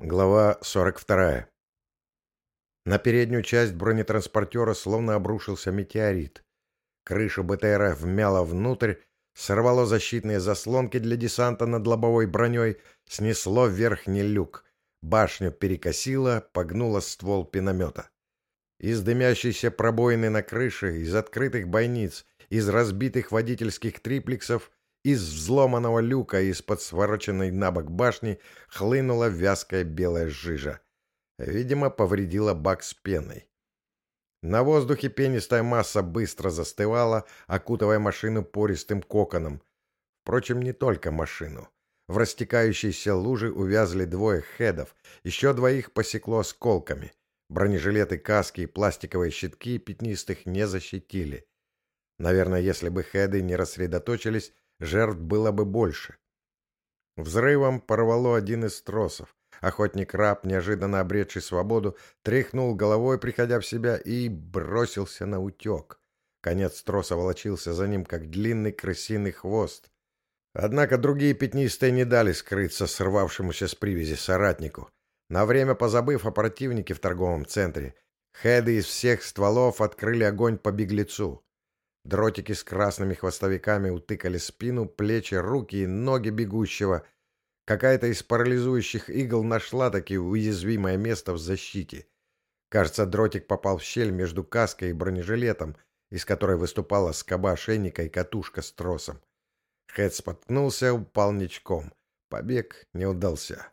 Глава 42. На переднюю часть бронетранспортера словно обрушился метеорит. Крышу БТРа вмяло внутрь, сорвало защитные заслонки для десанта над лобовой броней, снесло верхний люк. Башню перекосило, погнуло ствол пиномета. Из дымящейся пробоины на крыше, из открытых бойниц, из разбитых водительских триплексов из взломанного люка из-под свороченной на бок башни хлынула вязкая белая жижа. Видимо, повредила бак с пеной. На воздухе пенистая масса быстро застывала, окутывая машину пористым коконом. Впрочем, не только машину. В растекающейся луже увязли двое хедов, еще двоих посекло осколками. Бронежилеты, каски и пластиковые щитки пятнистых не защитили. Наверное, если бы хеды не рассредоточились, жертв было бы больше. Взрывом порвало один из тросов. Охотник-раб, неожиданно обретший свободу, тряхнул головой, приходя в себя, и бросился на утек. Конец троса волочился за ним, как длинный крысиный хвост. Однако другие пятнистые не дали скрыться срвавшемуся с привязи соратнику. На время позабыв о противнике в торговом центре, хеды из всех стволов открыли огонь по беглецу. Дротики с красными хвостовиками утыкали спину, плечи, руки и ноги бегущего. Какая-то из парализующих игл нашла таки уязвимое место в защите. Кажется, дротик попал в щель между каской и бронежилетом, из которой выступала скоба ошейника и катушка с тросом. Хэт споткнулся, упал ничком. Побег не удался.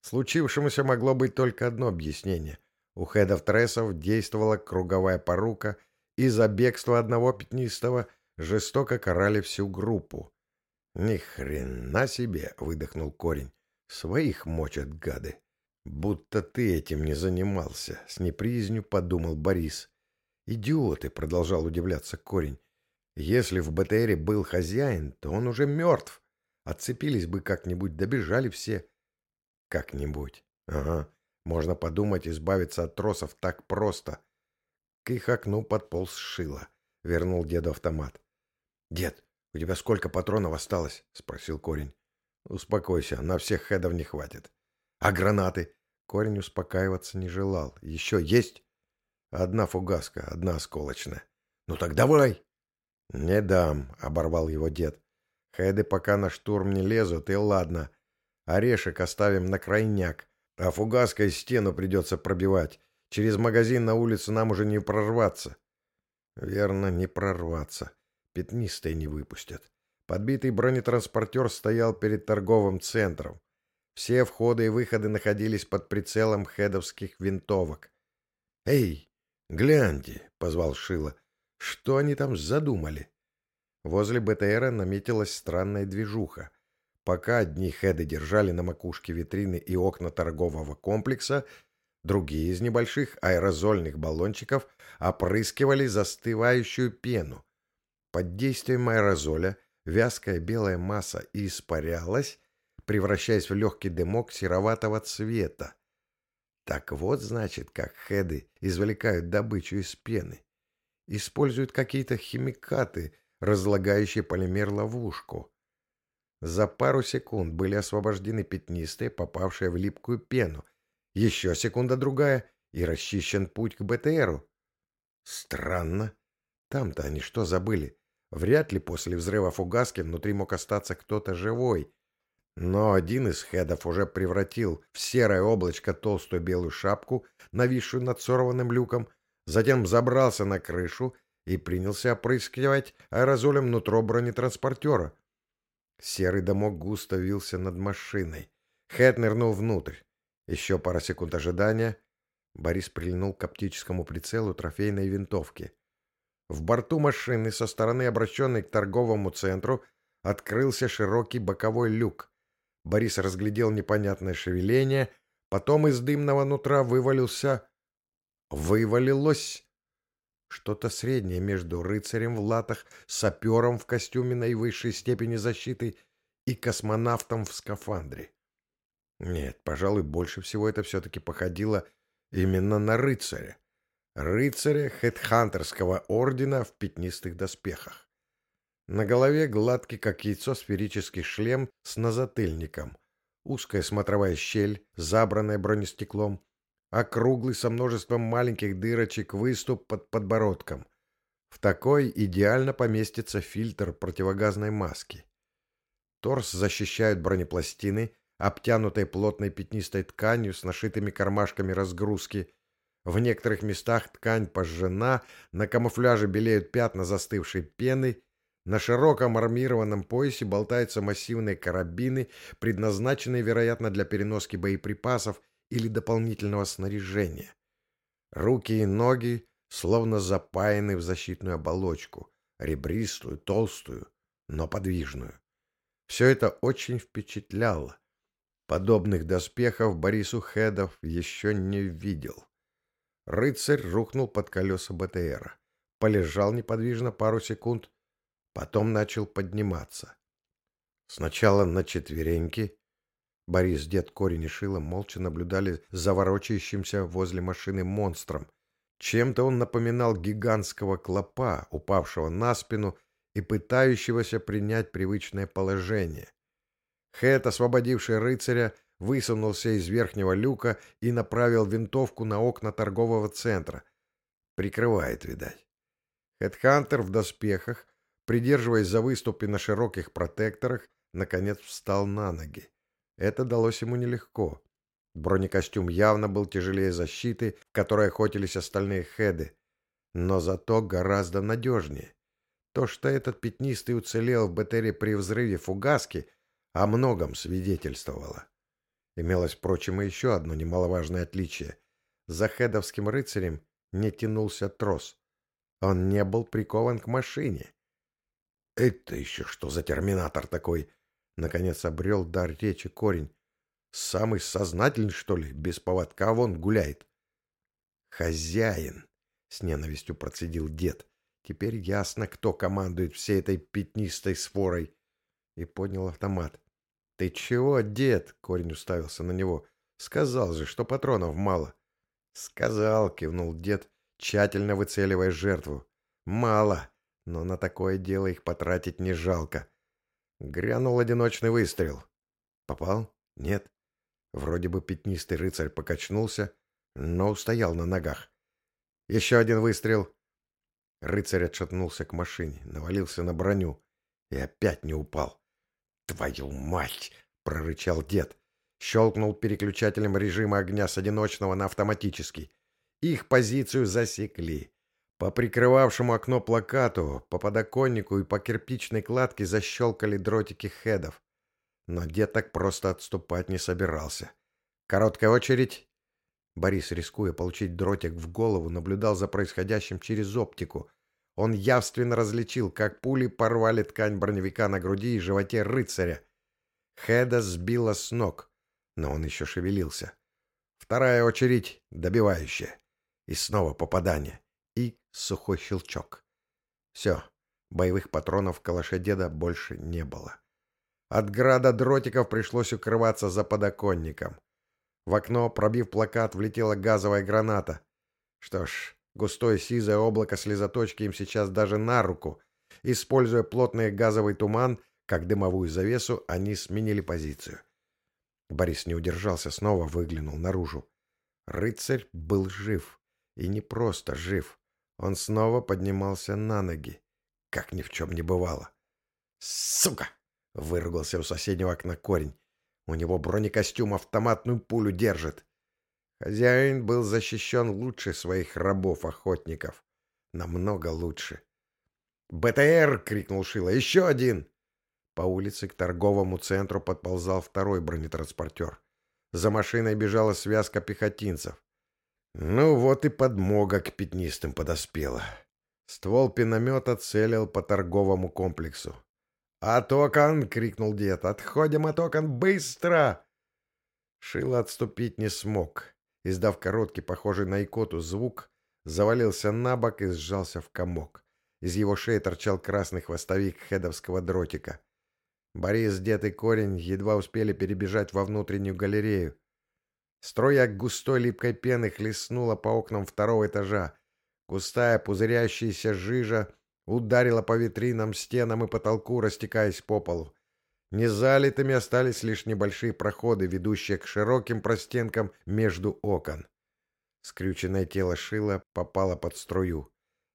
Случившемуся могло быть только одно объяснение. У хедов трессов действовала круговая порука, и за бегство одного пятнистого жестоко карали всю группу. «Ни хрена себе!» — выдохнул корень. «Своих мочат гады!» «Будто ты этим не занимался», — с неприязнью подумал Борис. «Идиоты!» — продолжал удивляться корень. «Если в БТРе был хозяин, то он уже мертв. Отцепились бы как-нибудь, добежали все». «Как-нибудь. Ага. Можно подумать, избавиться от тросов так просто. К их окну подполз шило. Вернул деду автомат. «Дед, у тебя сколько патронов осталось?» — спросил корень. «Успокойся, на всех хедов не хватит». «А гранаты?» Корень успокаиваться не желал. «Еще есть?» «Одна фугаска, одна осколочная». «Ну так давай!» «Не дам», — оборвал его дед. «Хеды пока на штурм не лезут, и ладно. Орешек оставим на крайняк, а фугаской стену придется пробивать. Через магазин на улицу нам уже не прорваться. Верно, не прорваться. Пятнистые не выпустят. Подбитый бронетранспортер стоял перед торговым центром. Все входы и выходы находились под прицелом хедовских винтовок. «Эй, гляньте!» — позвал Шила. «Что они там задумали?» Возле БТРа наметилась странная движуха. Пока одни хеды держали на макушке витрины и окна торгового комплекса, Другие из небольших аэрозольных баллончиков опрыскивали застывающую пену. Под действием аэрозоля вязкая белая масса испарялась, превращаясь в легкий дымок сероватого цвета. Так вот, значит, как хеды извлекают добычу из пены. Используют какие-то химикаты, разлагающие полимер-ловушку. За пару секунд были освобождены пятнистые, попавшие в липкую пену, еще секунда-другая, и расчищен путь к БТРу. Странно. Там-то они что забыли? Вряд ли после взрыва фугаски внутри мог остаться кто-то живой. Но один из хедов уже превратил в серое облачко толстую белую шапку, нависшую над сорванным люком, затем забрался на крышу и принялся опрыскивать аэрозолем нутро бронетранспортера. Серый домок густо вился над машиной. Хед нырнул внутрь. Еще пара секунд ожидания. Борис прильнул к оптическому прицелу трофейной винтовки. В борту машины со стороны, обращенной к торговому центру, открылся широкий боковой люк. Борис разглядел непонятное шевеление, потом из дымного нутра вывалился... Вывалилось... Что-то среднее между рыцарем в латах, сапером в костюме наивысшей степени защиты и космонавтом в скафандре. Нет, пожалуй, больше всего это все-таки походило именно на рыцаря. Рыцаря хедхантерского ордена в пятнистых доспехах. На голове гладкий, как яйцо, сферический шлем с назатыльником. узкая смотровая щель, забранная бронестеклом, округлый со множеством маленьких дырочек выступ под подбородком. В такой идеально поместится фильтр противогазной маски. Торс защищают бронепластины, обтянутые плотной пятнистой тканью с нашитыми кармашками разгрузки. В некоторых местах ткань пожжена, на камуфляже белеют пятна застывшей пены, на широком армированном поясе болтаются массивные карабины, предназначенные, вероятно, для переноски боеприпасов или дополнительного снаряжения. Руки и ноги словно запаяны в защитную оболочку, ребристую, толстую, но подвижную. Все это очень впечатляло. Подобных доспехов Борису Хедов еще не видел. Рыцарь рухнул под колеса БТРа. Полежал неподвижно пару секунд, потом начал подниматься. Сначала на четвереньки. Борис, дед, корень и шила молча наблюдали за ворочающимся возле машины монстром. Чем-то он напоминал гигантского клопа, упавшего на спину и пытающегося принять привычное положение. Хэт, освободивший рыцаря, высунулся из верхнего люка и направил винтовку на окна торгового центра. Прикрывает, видать. Хэтхантер в доспехах, придерживаясь за выступи на широких протекторах, наконец встал на ноги. Это далось ему нелегко. Бронекостюм явно был тяжелее защиты, в которой охотились остальные хеды, но зато гораздо надежнее. То, что этот пятнистый уцелел в БТРе при взрыве фугаски, о многом свидетельствовало. Имелось, впрочем, и еще одно немаловажное отличие. За хедовским рыцарем не тянулся трос. Он не был прикован к машине. «Это еще что за терминатор такой?» Наконец обрел дар речи корень. «Самый сознательный, что ли? Без поводка вон гуляет». «Хозяин!» — с ненавистью процедил дед. Теперь ясно, кто командует всей этой пятнистой сфорой. И поднял автомат. — Ты чего, дед? — корень уставился на него. — Сказал же, что патронов мало. — Сказал, — кивнул дед, тщательно выцеливая жертву. — Мало, но на такое дело их потратить не жалко. Грянул одиночный выстрел. Попал? Нет. Вроде бы пятнистый рыцарь покачнулся, но устоял на ногах. Еще один выстрел. Рыцарь отшатнулся к машине, навалился на броню и опять не упал. «Твою мать!» — прорычал дед. Щелкнул переключателем режима огня с одиночного на автоматический. Их позицию засекли. По прикрывавшему окно плакату, по подоконнику и по кирпичной кладке защелкали дротики хедов. Но дед так просто отступать не собирался. Короткая очередь. Борис, рискуя получить дротик в голову, наблюдал за происходящим через оптику. Он явственно различил, как пули порвали ткань броневика на груди и животе рыцаря. Хеда сбила с ног, но он еще шевелился. Вторая очередь, добивающая. И снова попадание. И сухой щелчок. Все, боевых патронов в деда больше не было. От града дротиков пришлось укрываться за подоконником. В окно, пробив плакат, влетела газовая граната. Что ж, густое сизое облако слезоточки им сейчас даже на руку. Используя плотный газовый туман, как дымовую завесу, они сменили позицию. Борис не удержался, снова выглянул наружу. Рыцарь был жив. И не просто жив. Он снова поднимался на ноги, как ни в чем не бывало. «Сука!» — выругался у соседнего окна корень. У него бронекостюм автоматную пулю держит. Хозяин был защищен лучше своих рабов-охотников. Намного лучше. «БТР!» — крикнул Шила. «Еще один!» По улице к торговому центру подползал второй бронетранспортер. За машиной бежала связка пехотинцев. Ну вот и подмога к пятнистым подоспела. Ствол пиномета целил по торговому комплексу. «Атокан!» — крикнул дед. «Отходим, Атокан! Быстро!» Шило отступить не смог. Издав короткий, похожий на икоту, звук, завалился на бок и сжался в комок. Из его шеи торчал красный хвостовик хедовского дротика. Борис, дед и корень едва успели перебежать во внутреннюю галерею. Струя густой липкой пены хлестнула по окнам второго этажа. Густая пузырящаяся жижа ударила по витринам, стенам и потолку, растекаясь по полу. Незалитыми остались лишь небольшие проходы, ведущие к широким простенкам между окон. Скрюченное тело Шила попало под струю.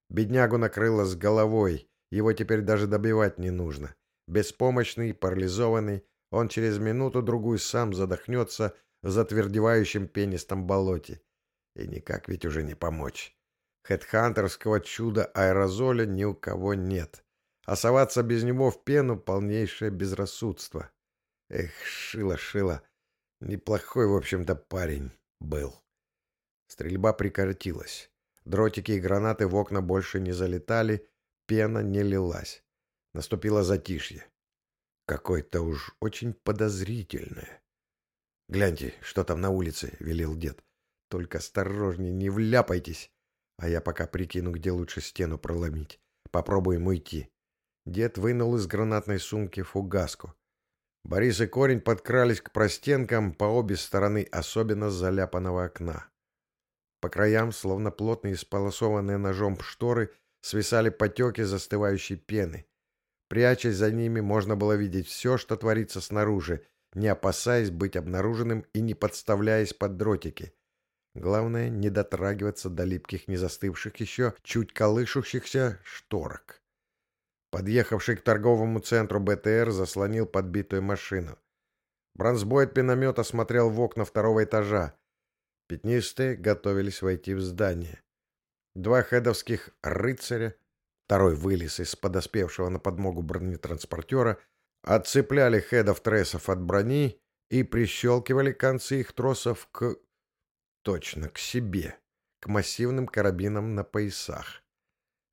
Беднягу накрыло с головой, его теперь даже добивать не нужно. Беспомощный, парализованный, он через минуту-другую сам задохнется в затвердевающем пенистом болоте. И никак ведь уже не помочь. Хедхантерского чуда аэрозоля ни у кого нет. А соваться без него в пену — полнейшее безрассудство. Эх, Шила-Шила, неплохой, в общем-то, парень был. Стрельба прекратилась. Дротики и гранаты в окна больше не залетали, пена не лилась. Наступило затишье. Какое-то уж очень подозрительное. «Гляньте, что там на улице», — велел дед. «Только осторожнее, не вляпайтесь. А я пока прикину, где лучше стену проломить. Попробуем уйти». Дед вынул из гранатной сумки фугаску. Борис и Корень подкрались к простенкам по обе стороны особенно заляпанного окна. По краям, словно плотно исполосованные ножом шторы, свисали потеки застывающей пены. Прячась за ними, можно было видеть все, что творится снаружи, не опасаясь быть обнаруженным и не подставляясь под дротики. Главное, не дотрагиваться до липких, не застывших еще, чуть колышущихся шторок. Подъехавший к торговому центру БТР заслонил подбитую машину. Бронзбой от пиномета смотрел в окна второго этажа. Пятнистые готовились войти в здание. Два хедовских рыцаря Второй вылез из подоспевшего на подмогу бронетранспортера, отцепляли хедов трессов от брони и прищелкивали концы их тросов к... Точно, к себе, к массивным карабинам на поясах.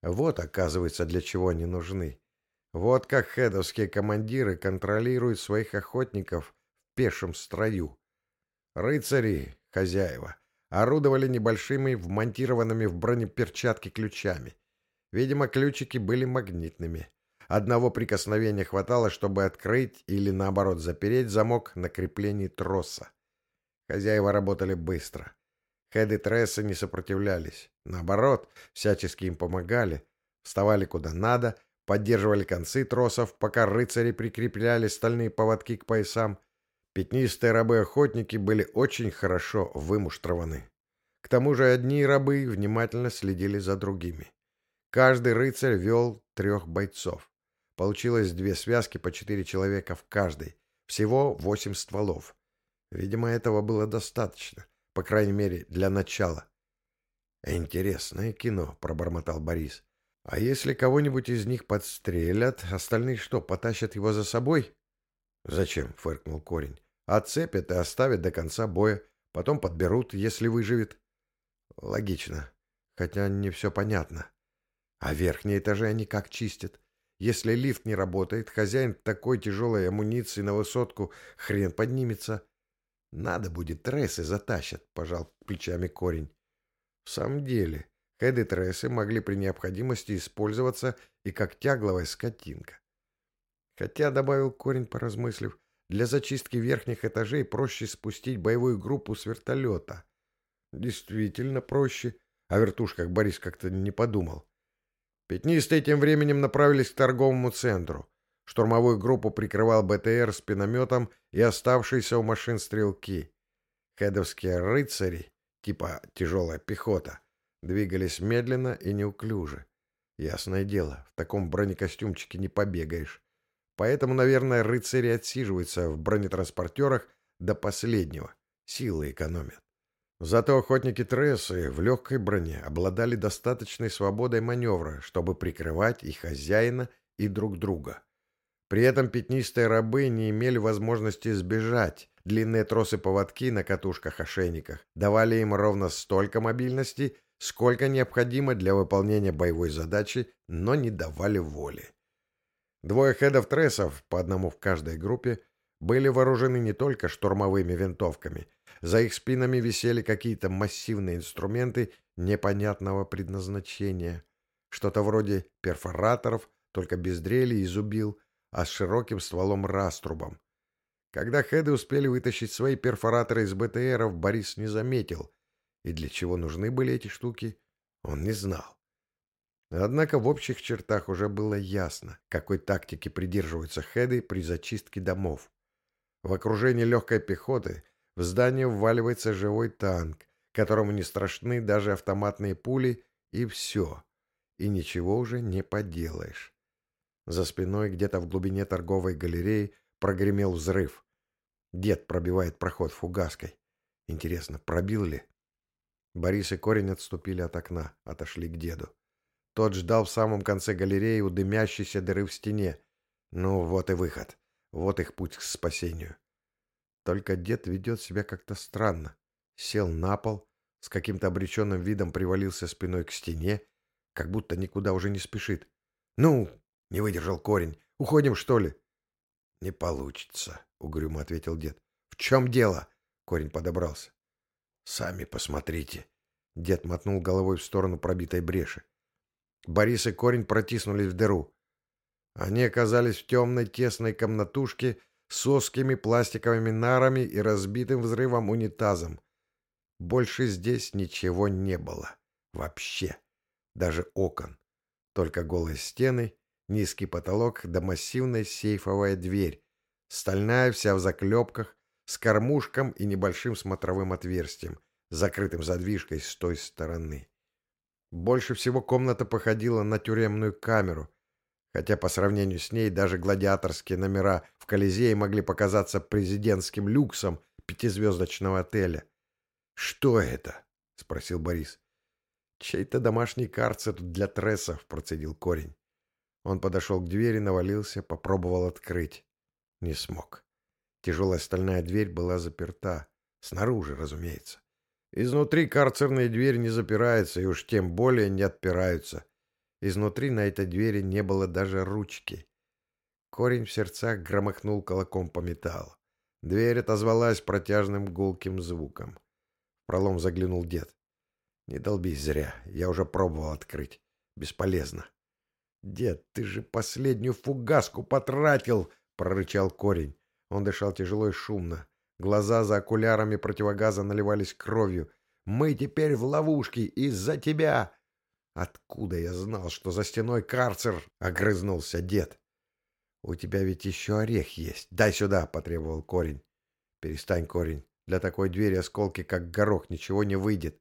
Вот, оказывается, для чего они нужны. Вот как хедовские командиры контролируют своих охотников в пешем строю. Рыцари, хозяева, орудовали небольшими вмонтированными в бронеперчатки ключами. Видимо, ключики были магнитными. Одного прикосновения хватало, чтобы открыть или, наоборот, запереть замок на креплении троса. Хозяева работали быстро. Хеды тресса не сопротивлялись. Наоборот, всячески им помогали. Вставали куда надо, поддерживали концы тросов, пока рыцари прикрепляли стальные поводки к поясам. Пятнистые рабы-охотники были очень хорошо вымуштрованы. К тому же одни рабы внимательно следили за другими. Каждый рыцарь вел трех бойцов. Получилось две связки по четыре человека в каждой. Всего восемь стволов. Видимо, этого было достаточно. По крайней мере, для начала. «Интересное кино», — пробормотал Борис. «А если кого-нибудь из них подстрелят, остальные что, потащат его за собой?» «Зачем?» — фыркнул корень. «Отцепят и оставят до конца боя. Потом подберут, если выживет». «Логично. Хотя не все понятно. А верхние этажи они как чистят? Если лифт не работает, хозяин такой тяжелой амуниции на высотку хрен поднимется. Надо будет, трессы затащат, пожал плечами корень. В самом деле, хеды трессы могли при необходимости использоваться и как тягловая скотинка. Хотя, добавил корень, поразмыслив, для зачистки верхних этажей проще спустить боевую группу с вертолета. Действительно проще. О вертушках Борис как-то не подумал. Пятнистые тем временем направились к торговому центру. Штурмовую группу прикрывал БТР с пинометом и оставшиеся у машин стрелки. Хедовские рыцари, типа тяжелая пехота, двигались медленно и неуклюже. Ясное дело, в таком бронекостюмчике не побегаешь. Поэтому, наверное, рыцари отсиживаются в бронетранспортерах до последнего. Силы экономят. Зато охотники Трессы в легкой броне обладали достаточной свободой маневра, чтобы прикрывать и хозяина, и друг друга. При этом пятнистые рабы не имели возможности сбежать. Длинные тросы-поводки на катушках-ошейниках давали им ровно столько мобильности, сколько необходимо для выполнения боевой задачи, но не давали воли. Двое хедов-трессов, по одному в каждой группе, были вооружены не только штурмовыми винтовками – за их спинами висели какие-то массивные инструменты непонятного предназначения. Что-то вроде перфораторов, только без дрели и зубил, а с широким стволом-раструбом. Когда хеды успели вытащить свои перфораторы из БТРов, Борис не заметил. И для чего нужны были эти штуки, он не знал. Однако в общих чертах уже было ясно, какой тактики придерживаются хеды при зачистке домов. В окружении легкой пехоты в здание вваливается живой танк, которому не страшны даже автоматные пули, и все. И ничего уже не поделаешь. За спиной где-то в глубине торговой галереи прогремел взрыв. Дед пробивает проход фугаской. Интересно, пробил ли? Борис и Корень отступили от окна, отошли к деду. Тот ждал в самом конце галереи у дымящейся дыры в стене. Ну, вот и выход. Вот их путь к спасению. Только дед ведет себя как-то странно. Сел на пол, с каким-то обреченным видом привалился спиной к стене, как будто никуда уже не спешит. «Ну!» — не выдержал корень. «Уходим, что ли?» «Не получится», — угрюмо ответил дед. «В чем дело?» — корень подобрался. «Сами посмотрите». Дед мотнул головой в сторону пробитой бреши. Борис и корень протиснулись в дыру. Они оказались в темной тесной комнатушке с узкими пластиковыми нарами и разбитым взрывом унитазом. Больше здесь ничего не было. Вообще. Даже окон. Только голые стены, низкий потолок да массивная сейфовая дверь. Стальная вся в заклепках, с кормушком и небольшим смотровым отверстием, закрытым задвижкой с той стороны. Больше всего комната походила на тюремную камеру, хотя по сравнению с ней даже гладиаторские номера в Колизее могли показаться президентским люксом пятизвездочного отеля. «Что это?» — спросил Борис. «Чей-то домашний карцер для трессов», — процедил корень. Он подошел к двери, навалился, попробовал открыть. Не смог. Тяжелая стальная дверь была заперта. Снаружи, разумеется. Изнутри карцерные двери не запираются и уж тем более не отпираются. Изнутри на этой двери не было даже ручки. Корень в сердцах громыхнул колоком по металлу. Дверь отозвалась протяжным гулким звуком пролом заглянул дед. «Не долбись зря. Я уже пробовал открыть. Бесполезно». «Дед, ты же последнюю фугаску потратил!» — прорычал корень. Он дышал тяжело и шумно. Глаза за окулярами противогаза наливались кровью. «Мы теперь в ловушке из-за тебя!» «Откуда я знал, что за стеной карцер?» — огрызнулся дед. «У тебя ведь еще орех есть. Дай сюда!» — потребовал корень. «Перестань, корень. Для такой двери осколки, как горох, ничего не выйдет.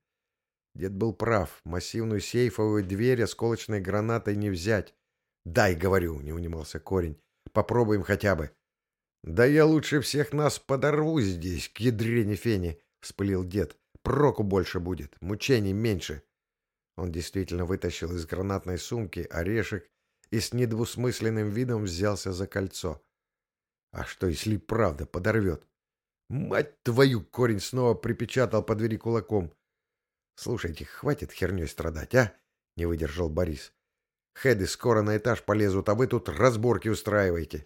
Дед был прав. Массивную сейфовую дверь осколочной гранатой не взять. «Дай, говорю», — не унимался корень. «Попробуем хотя бы». «Да я лучше всех нас подорву здесь, к ядрене фени», — вспылил дед. «Проку больше будет, мучений меньше». Он действительно вытащил из гранатной сумки орешек и с недвусмысленным видом взялся за кольцо. А что, если правда подорвет? Мать твою, корень снова припечатал по двери кулаком. Слушайте, хватит херней страдать, а? Не выдержал Борис. Хеды скоро на этаж полезут, а вы тут разборки устраиваете.